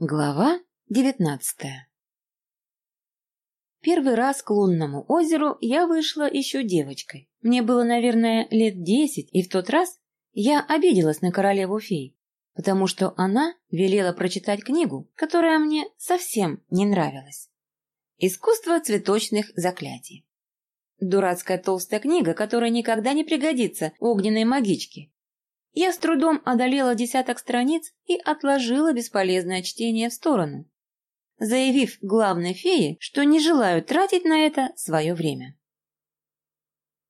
Глава девятнадцатая Первый раз к лунному озеру я вышла еще девочкой. Мне было, наверное, лет десять, и в тот раз я обиделась на королеву фей, потому что она велела прочитать книгу, которая мне совсем не нравилась. «Искусство цветочных заклятий». Дурацкая толстая книга, которая никогда не пригодится огненной магичке, я с трудом одолела десяток страниц и отложила бесполезное чтение в сторону, заявив главной фее, что не желаю тратить на это свое время.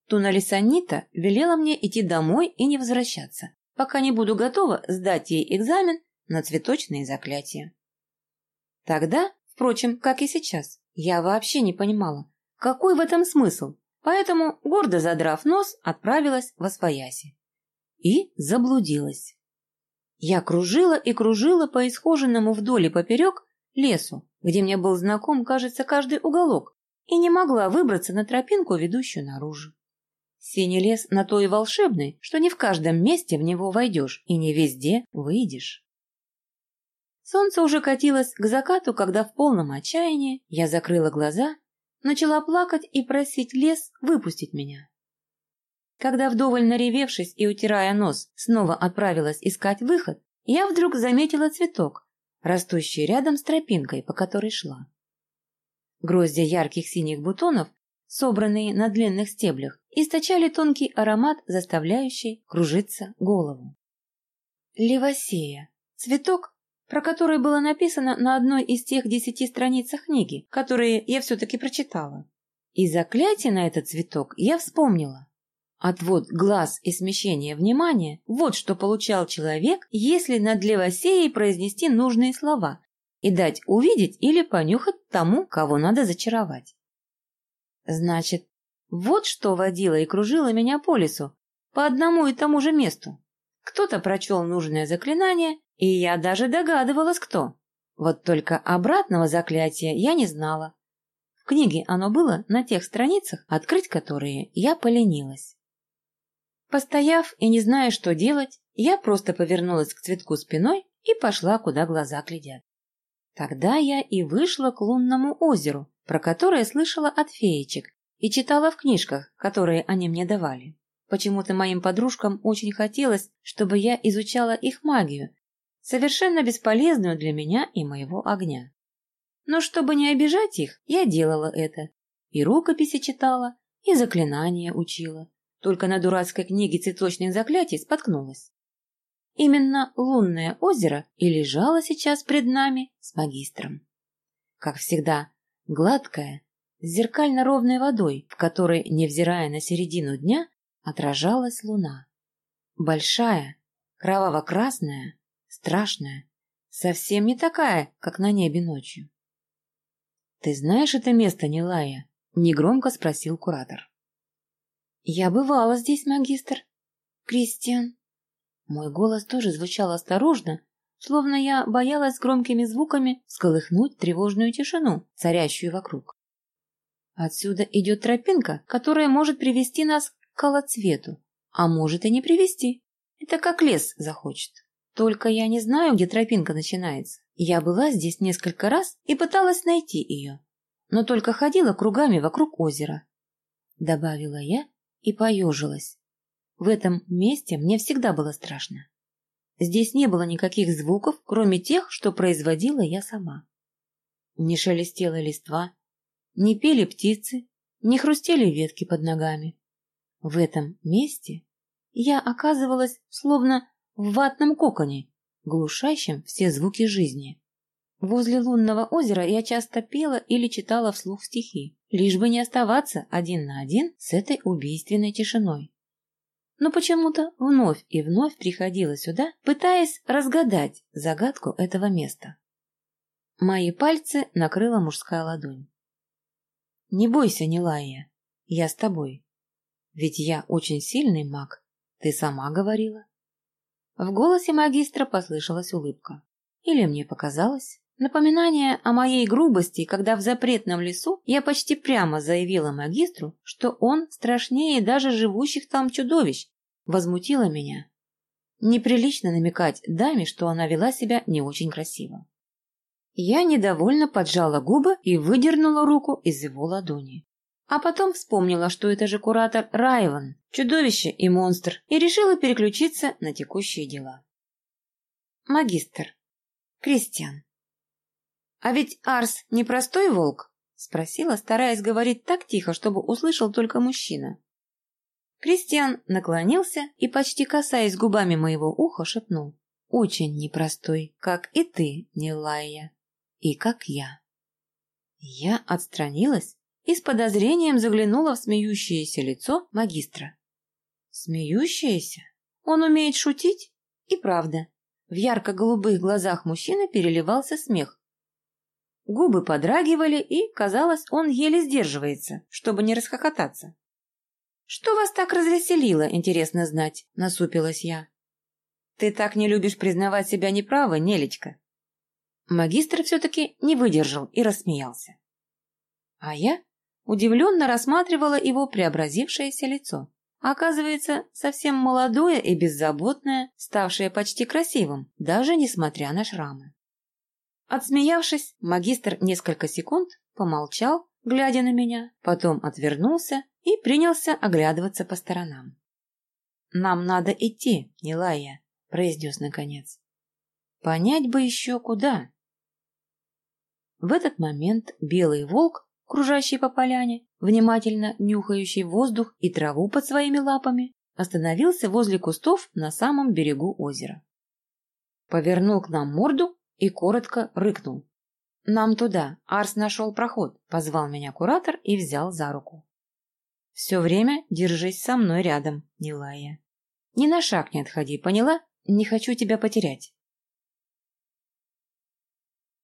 Туналисанита велела мне идти домой и не возвращаться, пока не буду готова сдать ей экзамен на цветочные заклятия. Тогда, впрочем, как и сейчас, я вообще не понимала, какой в этом смысл, поэтому, гордо задрав нос, отправилась в Освояси и заблудилась. Я кружила и кружила по исхоженному вдоль и поперек лесу, где мне был знаком, кажется, каждый уголок, и не могла выбраться на тропинку, ведущую наружу. Синий лес на то и волшебный, что не в каждом месте в него войдешь и не везде выйдешь. Солнце уже катилось к закату, когда в полном отчаянии я закрыла глаза, начала плакать и просить лес выпустить меня. Когда вдоволь наревевшись и утирая нос, снова отправилась искать выход, я вдруг заметила цветок, растущий рядом с тропинкой, по которой шла. Гроздья ярких синих бутонов, собранные на длинных стеблях, источали тонкий аромат, заставляющий кружиться голову. Левосея. Цветок, про который было написано на одной из тех десяти страницах книги, которые я все-таки прочитала. И заклятие на этот цветок я вспомнила. Отвод глаз и смещение внимания – вот что получал человек, если над левосеей произнести нужные слова и дать увидеть или понюхать тому, кого надо зачаровать. Значит, вот что водило и кружило меня по лесу, по одному и тому же месту. Кто-то прочел нужное заклинание, и я даже догадывалась, кто. Вот только обратного заклятия я не знала. В книге оно было на тех страницах, открыть которые я поленилась. Постояв и не зная, что делать, я просто повернулась к цветку спиной и пошла, куда глаза глядят. Тогда я и вышла к лунному озеру, про которое слышала от феечек и читала в книжках, которые они мне давали. Почему-то моим подружкам очень хотелось, чтобы я изучала их магию, совершенно бесполезную для меня и моего огня. Но чтобы не обижать их, я делала это. И рукописи читала, и заклинания учила, только на дурацкой книге цветочных заклятий споткнулась. Именно лунное озеро и лежало сейчас пред нами с магистром. Как всегда, гладкое, с зеркально-ровной водой, в которой, невзирая на середину дня, отражалась луна. Большая, кроваво-красная, страшная, совсем не такая, как на небе ночью. — Ты знаешь это место, Нилая? — негромко спросил куратор. «Я бывала здесь, магистр. Кристиан». Мой голос тоже звучал осторожно, словно я боялась громкими звуками сколыхнуть тревожную тишину, царящую вокруг. Отсюда идет тропинка, которая может привести нас к колоцвету, а может и не привести. Это как лес захочет. Только я не знаю, где тропинка начинается. Я была здесь несколько раз и пыталась найти ее, но только ходила кругами вокруг озера. Добавила я и поежилась. В этом месте мне всегда было страшно. Здесь не было никаких звуков, кроме тех, что производила я сама. Не шелестела листва, не пели птицы, не хрустели ветки под ногами. В этом месте я оказывалась словно в ватном коконе, глушащем все звуки жизни. Возле лунного озера я часто пела или читала вслух стихи, лишь бы не оставаться один на один с этой убийственной тишиной. Но почему-то вновь и вновь приходила сюда, пытаясь разгадать загадку этого места. Мои пальцы накрыла мужская ладонь. «Не бойся, Нилая, я с тобой. Ведь я очень сильный маг, ты сама говорила». В голосе магистра послышалась улыбка. Или мне показалось? Напоминание о моей грубости, когда в запретном лесу я почти прямо заявила магистру, что он страшнее даже живущих там чудовищ, возмутило меня. Неприлично намекать даме, что она вела себя не очень красиво. Я недовольно поджала губы и выдернула руку из его ладони. А потом вспомнила, что это же куратор Райван, чудовище и монстр, и решила переключиться на текущие дела. Магистр. Кристиан. А ведь Арс не простой волк? Спросила, стараясь говорить так тихо, чтобы услышал только мужчина. Кристиан наклонился и, почти касаясь губами моего уха, шепнул. «Очень непростой, как и ты, Нилая, и как я». Я отстранилась и с подозрением заглянула в смеющееся лицо магистра. Смеющееся? Он умеет шутить? И правда. В ярко-голубых глазах мужчины переливался смех. Губы подрагивали, и, казалось, он еле сдерживается, чтобы не расхохотаться. «Что вас так развеселило, интересно знать?» — насупилась я. «Ты так не любишь признавать себя неправой, Нелечка». Магистр все-таки не выдержал и рассмеялся. А я удивленно рассматривала его преобразившееся лицо. Оказывается, совсем молодое и беззаботное, ставшее почти красивым, даже несмотря на шрамы. Отсмеявшись, магистр несколько секунд помолчал, глядя на меня, потом отвернулся и принялся оглядываться по сторонам. «Нам надо идти, Нилая», — произнес наконец. «Понять бы еще куда». В этот момент белый волк, кружащий по поляне, внимательно нюхающий воздух и траву под своими лапами, остановился возле кустов на самом берегу озера. Повернул к нам морду и коротко рыкнул. «Нам туда. Арс нашел проход», — позвал меня куратор и взял за руку. Все время держись со мной рядом, Нилая. Ни на шаг не отходи, поняла? Не хочу тебя потерять.